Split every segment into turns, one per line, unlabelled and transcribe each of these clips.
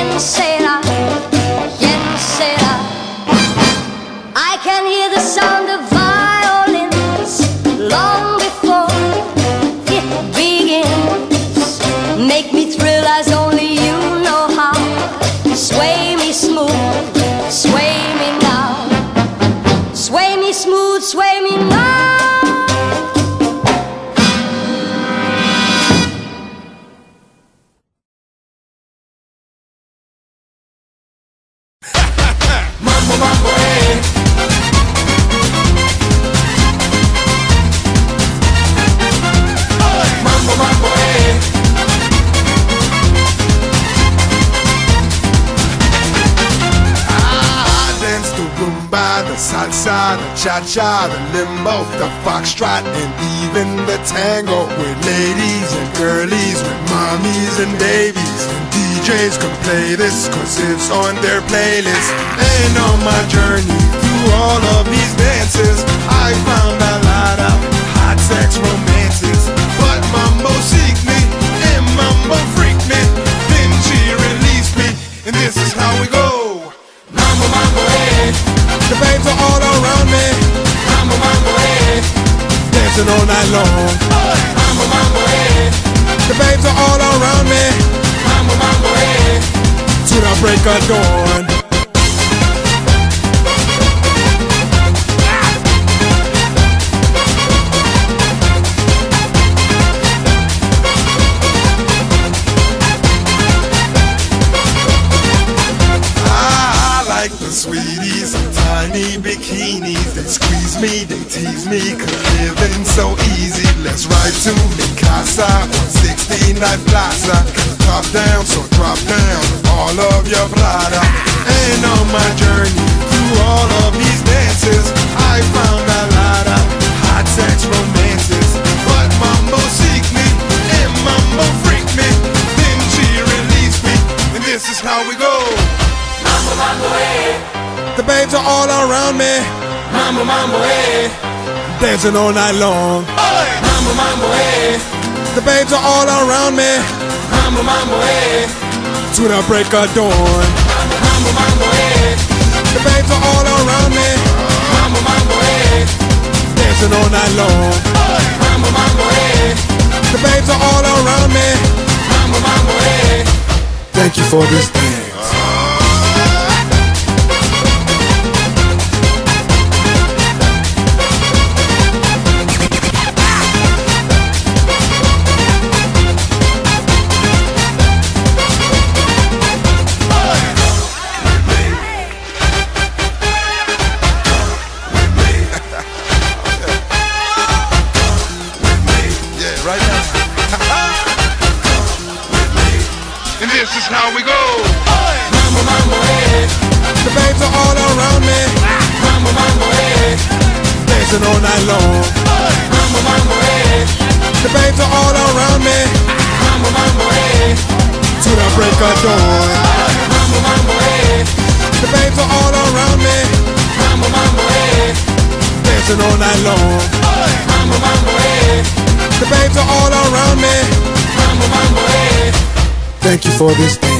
¿Quién
cha-cha, the limbo, the foxtrot, and even the tango with ladies and girlies, with mommies and babies. And DJs can play this cause it's on their playlist. And on my journey through all of these dances, I found a lot of hot sex romances. But mambo seek me, and mambo freak me. Then she released me, and this is how we go. Mambo, eh. The babes are all around me. Mambo, mambo, eh. Dancing all night long. Mambo, mambo, eh. The babes are all around me. Mambo, mambo, eh. To the break of dawn. Tiny bikinis. They squeeze me, they tease me, cause living so easy. Let's ride to Mi Casa on 16 Night Plaza. Top down, so drop down all of your Prada. And on my journey through all of these dances, I found a lot of hot sex romances. But Mambo seek me, and Mambo freak me. Then she released me, and this is how we go. Eh. The babes are all around me. Mambo, mambo, eh. Dancing all night long. Mambo, mambo, eh. The babes are all around me. Mambo, mambo, eh. To the break of dawn. Mambo, mambo, eh. The babes are all around me. Mambo, mambo, eh. Dancing all night long. Mambo, mambo, eh. The babes are all around me. Mambo, mambo, eh. Thank you for this dance. Dancing all night long. Mambo, mambo, eh. The babes are all around me. Mambo, mambo, eh. To the break of dawn. Mambo, mambo, eh. The babes are all around me. Mambo, mambo, eh.
dancing all night long.
Mambo, mambo, eh.
The babes are all around me.
Mambo, mambo, eh.
Thank you for this dance.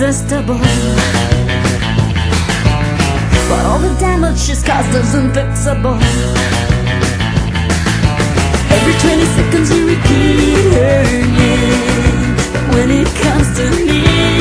irresistible But all the damage she's caused is unfixable Every 20 seconds you repeat her name when it comes to me.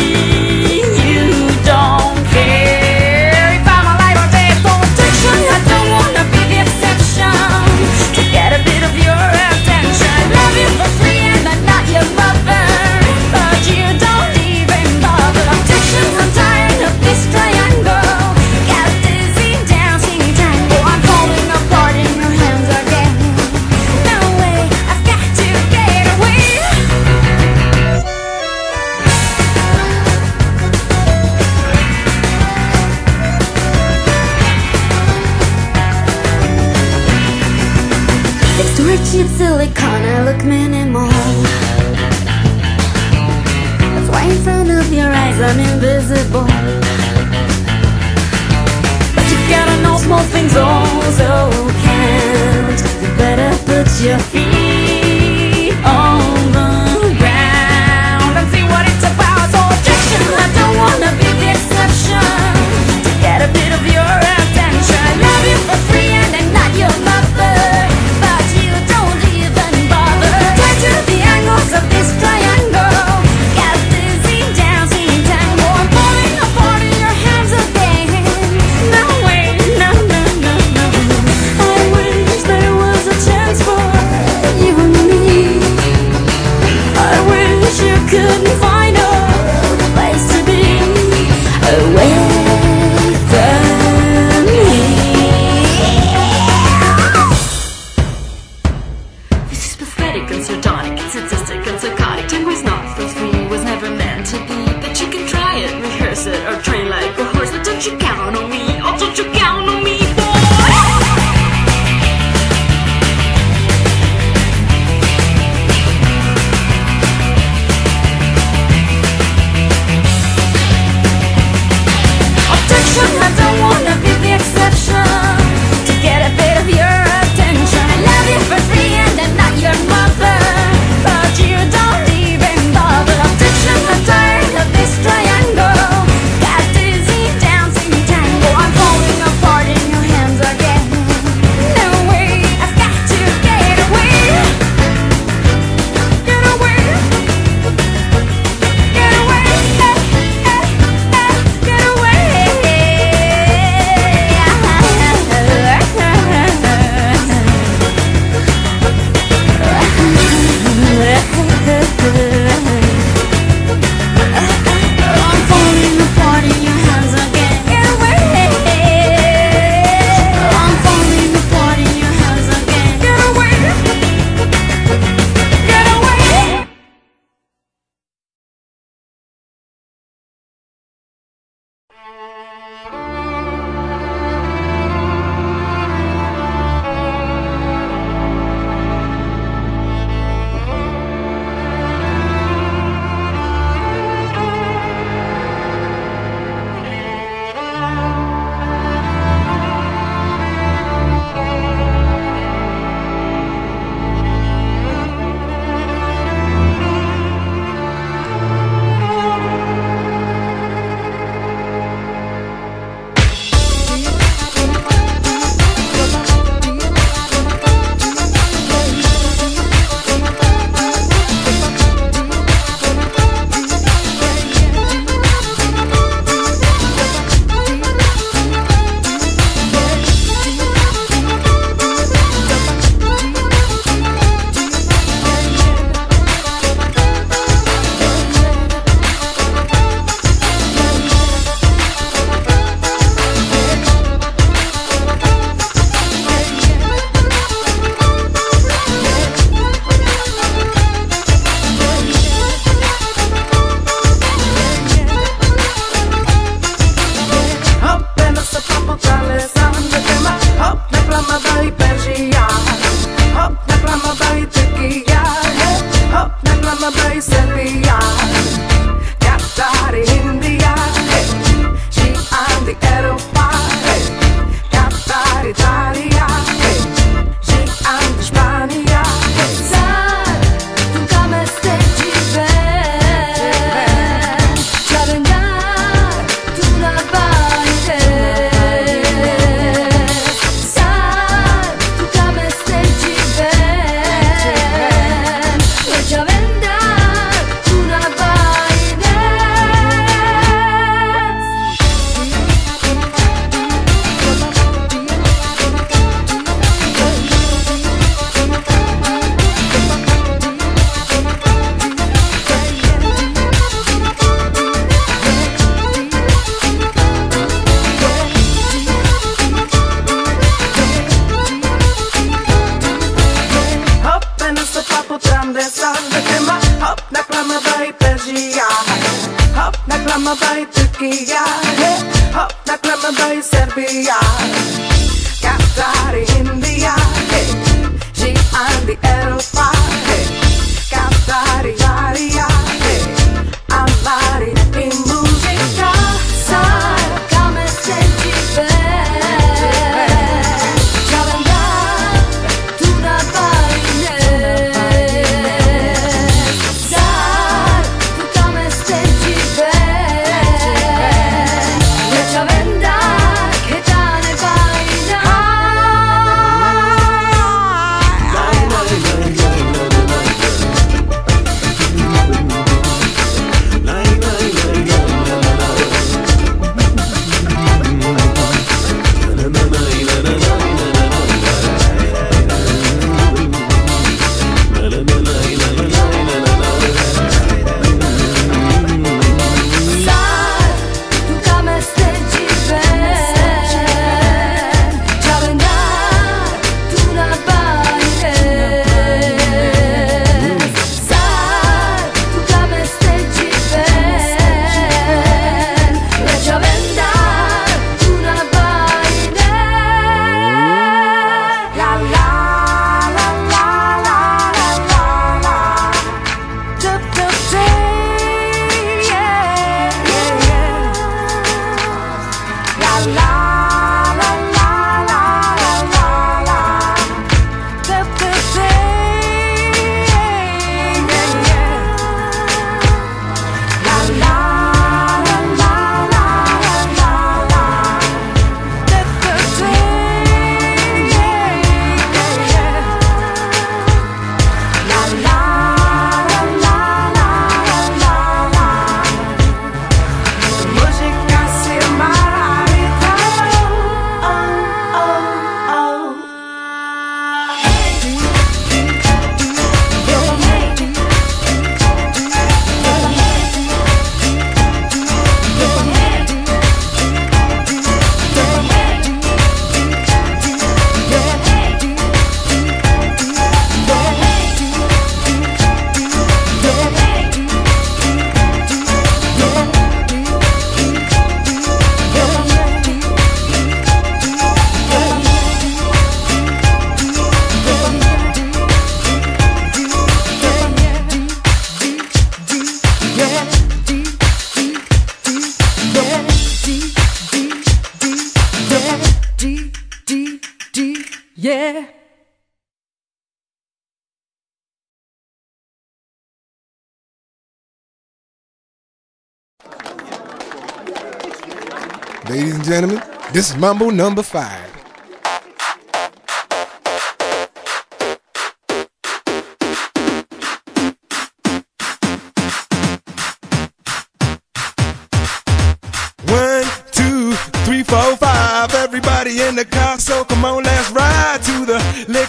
your feet.
Yeah.
Ladies and gentlemen, this is Mambo number five. One, two, three, four, five. Everybody in the car, so come on,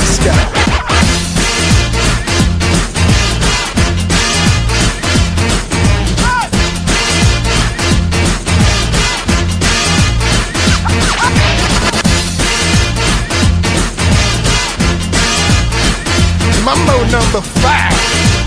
The sky. Mambo number five.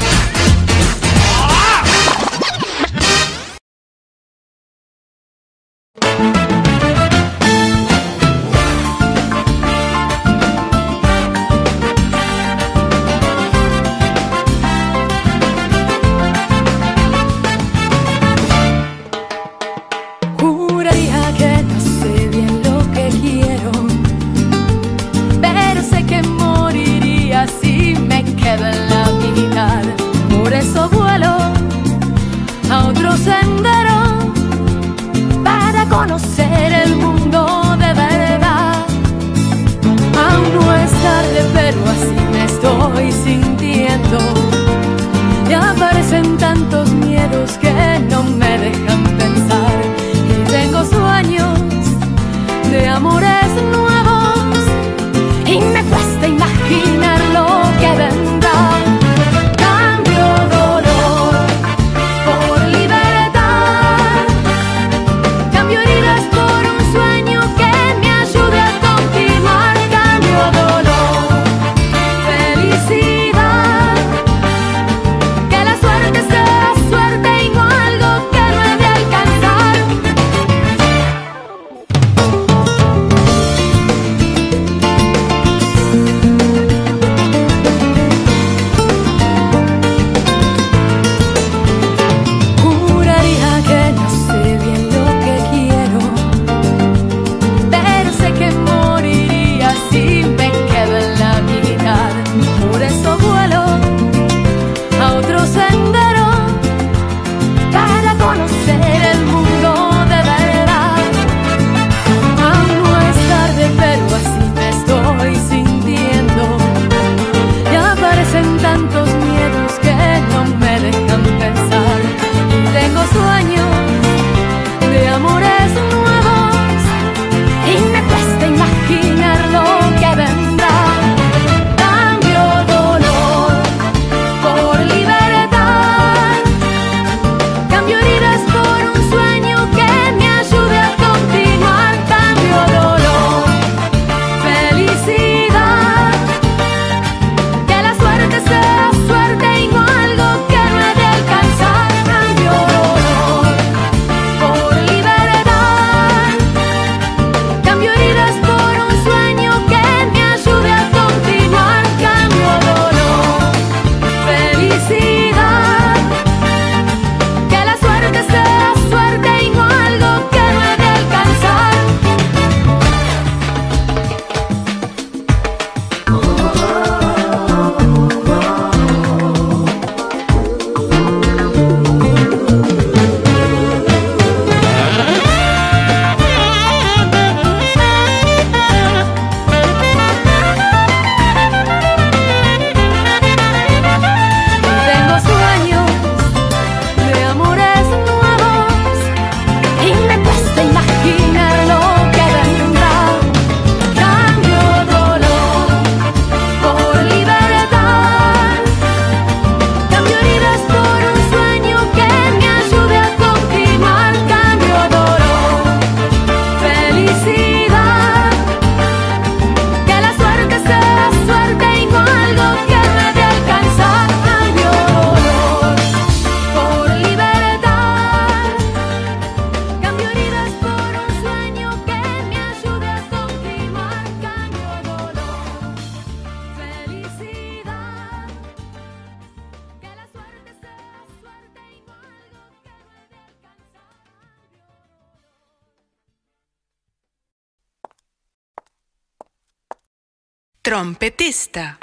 Trompetista.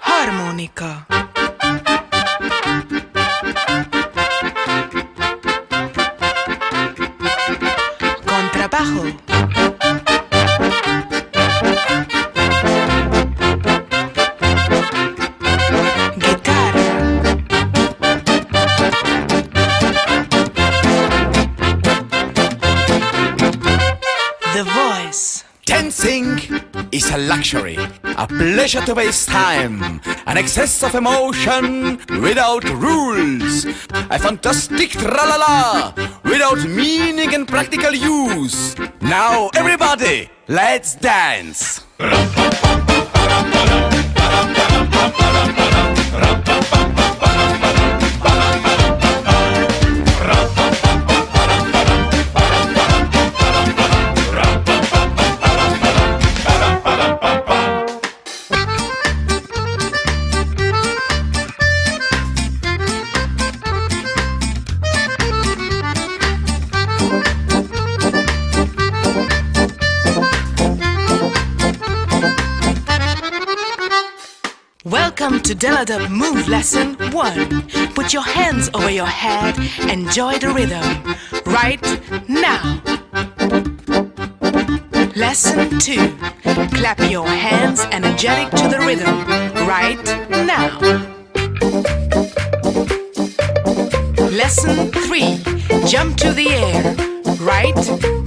Armónica. Contrabajo.
Dancing is a luxury, a pleasure to waste time, an excess of emotion without rules, a fantastic tra-la-la without meaning and practical use. Now everybody, let's dance.
Welcome to Deladub Move Lesson 1. Put your hands over your head, enjoy the rhythm. Right now. Lesson 2. Clap your hands energetic to the rhythm. Right now. Lesson 3. Jump to the air. Right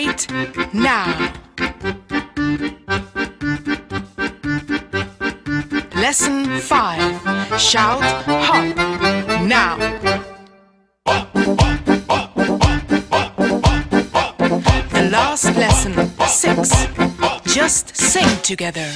Right now. Lesson 5. Shout hop. Now. The last lesson 6. Just sing together.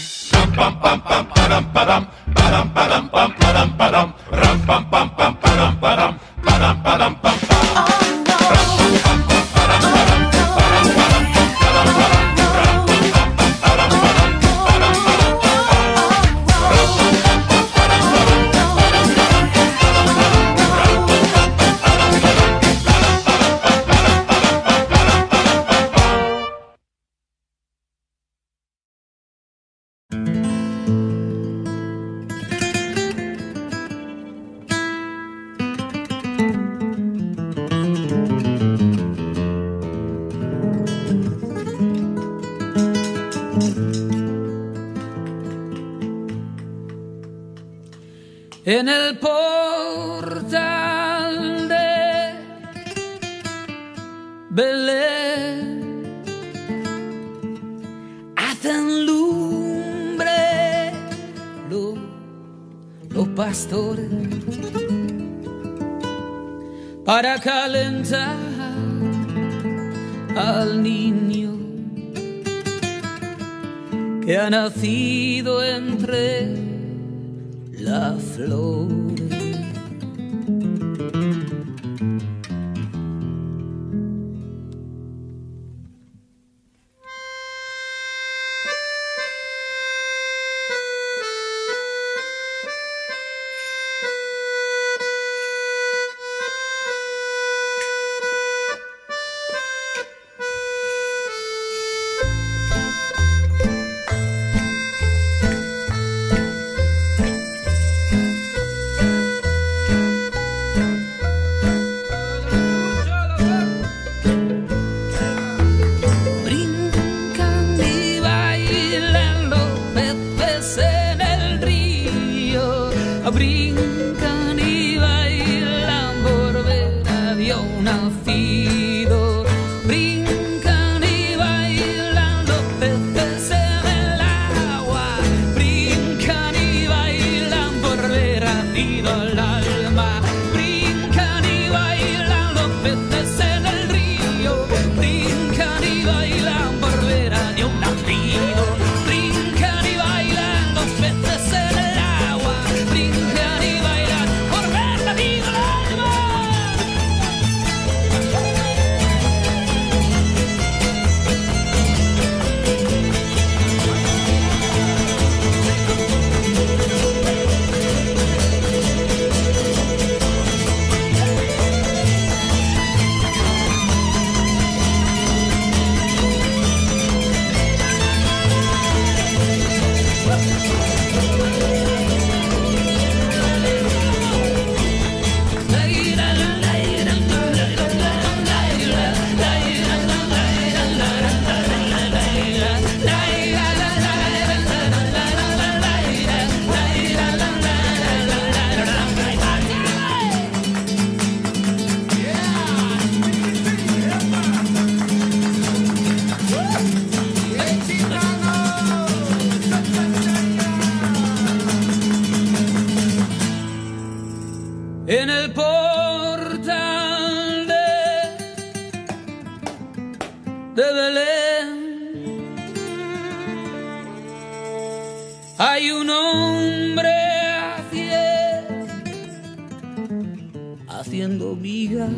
haciendo viga.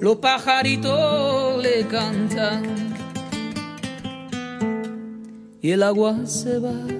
Los pajaritos le cantan y el agua se va.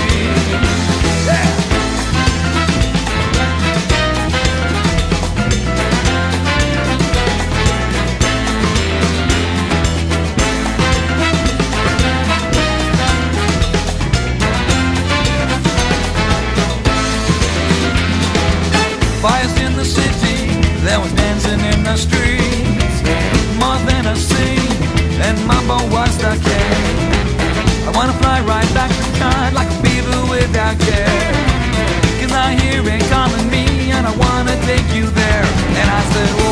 the streets More than a scene, And Mambo was the king. I wanna fly right back to God Like a beaver without care. Cause I hear it calling me And I wanna take you there. And I said,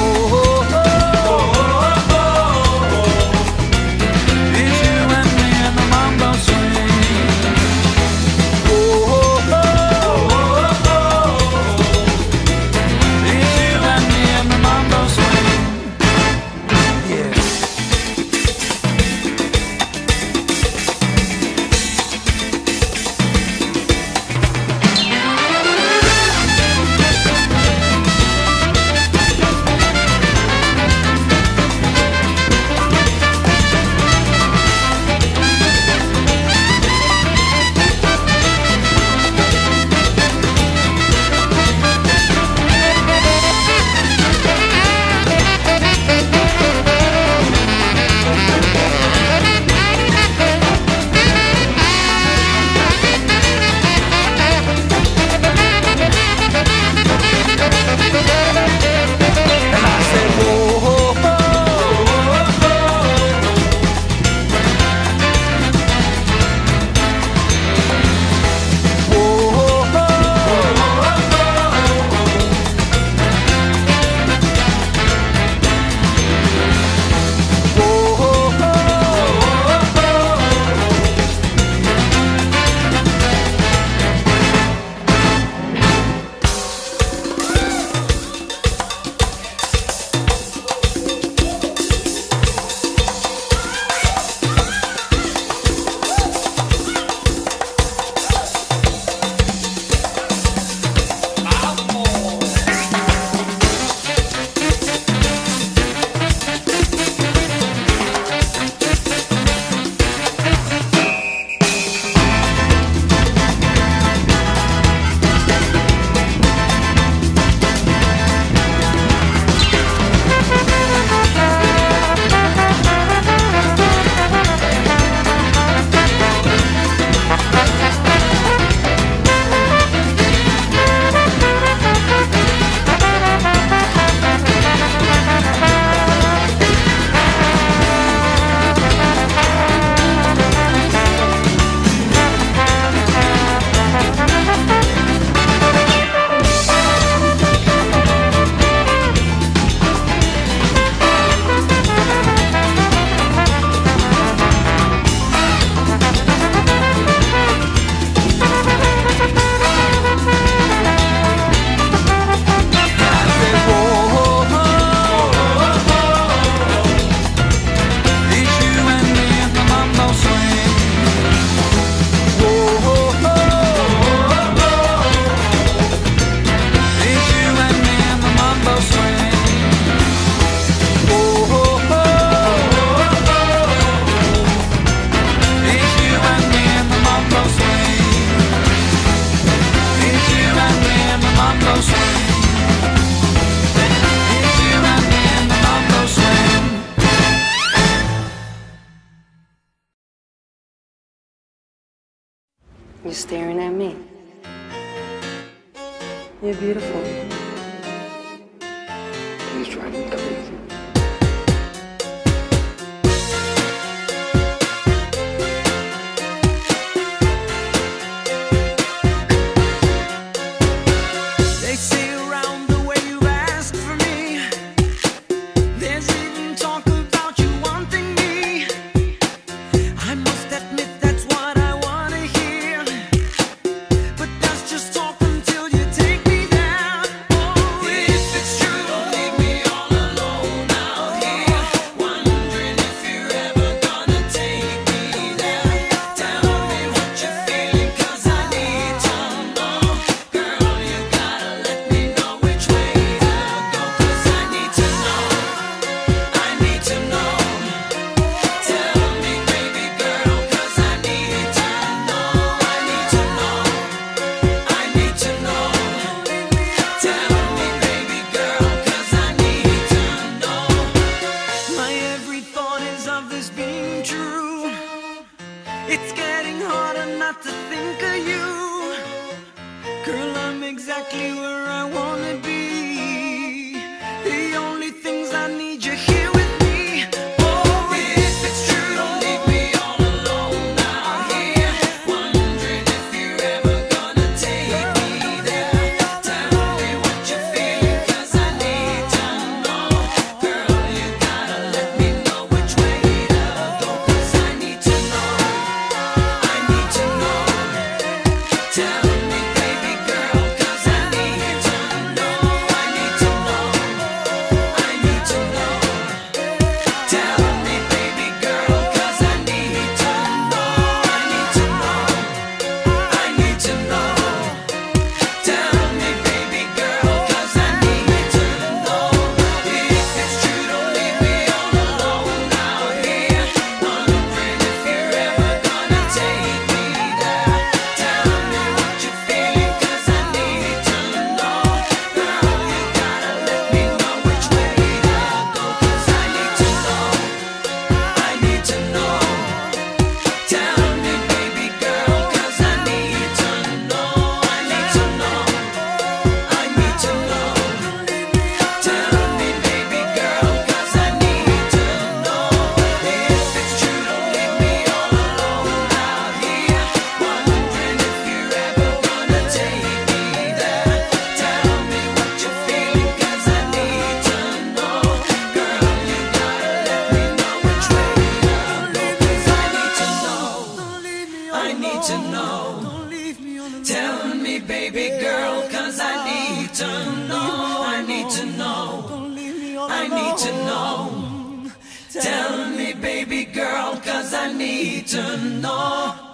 to know.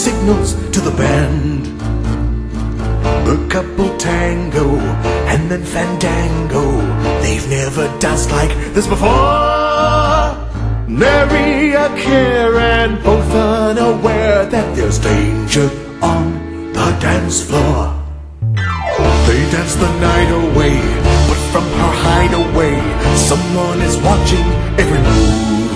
Signals to the band. A couple tango, and then fandango, they've never danced like this before. Nary a care and both unaware that there's danger on the dance floor. They dance the night away, but from her hideaway, someone is watching every move.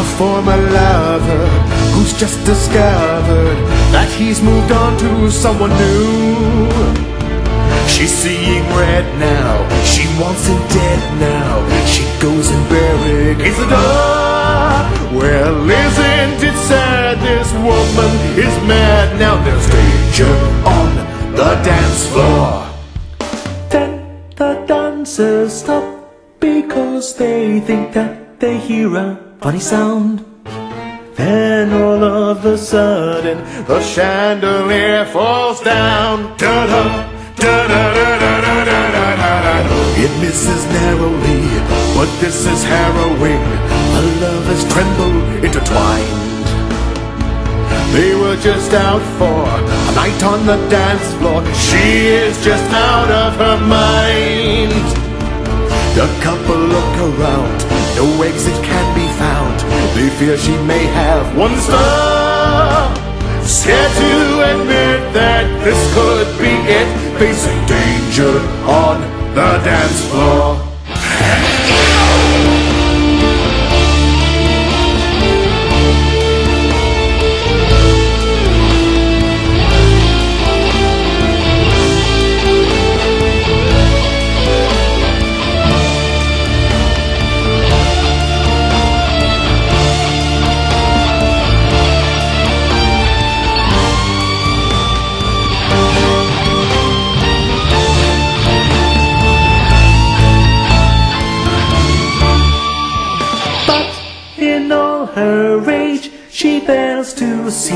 A former lover who's just discovered that he's moved on to someone new. She's seeing red now, she wants him dead now. She goes and barricades the door. Well, isn't it sad this woman is mad now? There's danger on the dance floor. Then the dancers stop because they think that they hear a funny sound. Then all of a sudden the chandelier falls down. Da da da da da da da da da da. It misses narrowly, but this is harrowing. The lovers tremble intertwined. They were just out for a night on the dance floor. She is just out of her mind. The couple look around, no exit can be. They fear she may have one star. Scared to admit that this could be it, facing danger on the dance floor.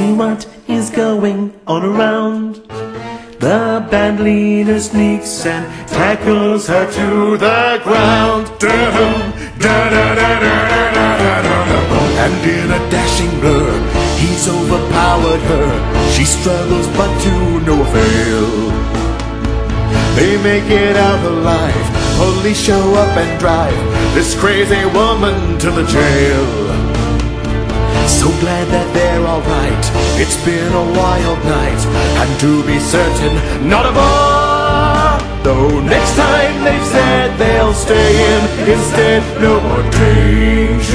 See what is going on around. The band leader sneaks and tackles her to the ground. And in a dashing blur, he's overpowered her. She struggles, but to no avail. They make it out alive. Police show up and drive this crazy woman to the jail. So glad that they're alright. It's been a wild night, and to be certain, not a bar. Though next time they've said they'll stay in, instead, no more drinks.